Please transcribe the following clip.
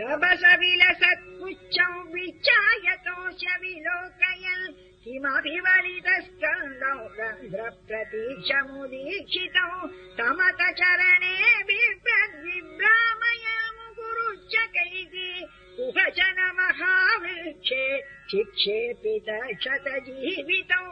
रभस सविलसत् उच्चौ विच्चायतो शविलोकयन् किमभिवरितस्तौ रन्ध्र प्रतीक्षमुदीक्षितौ समत चरणेऽभिमयमु गुरुश्च कैकी कुहचनमहावृक्षे शिक्षे शत जीवितौ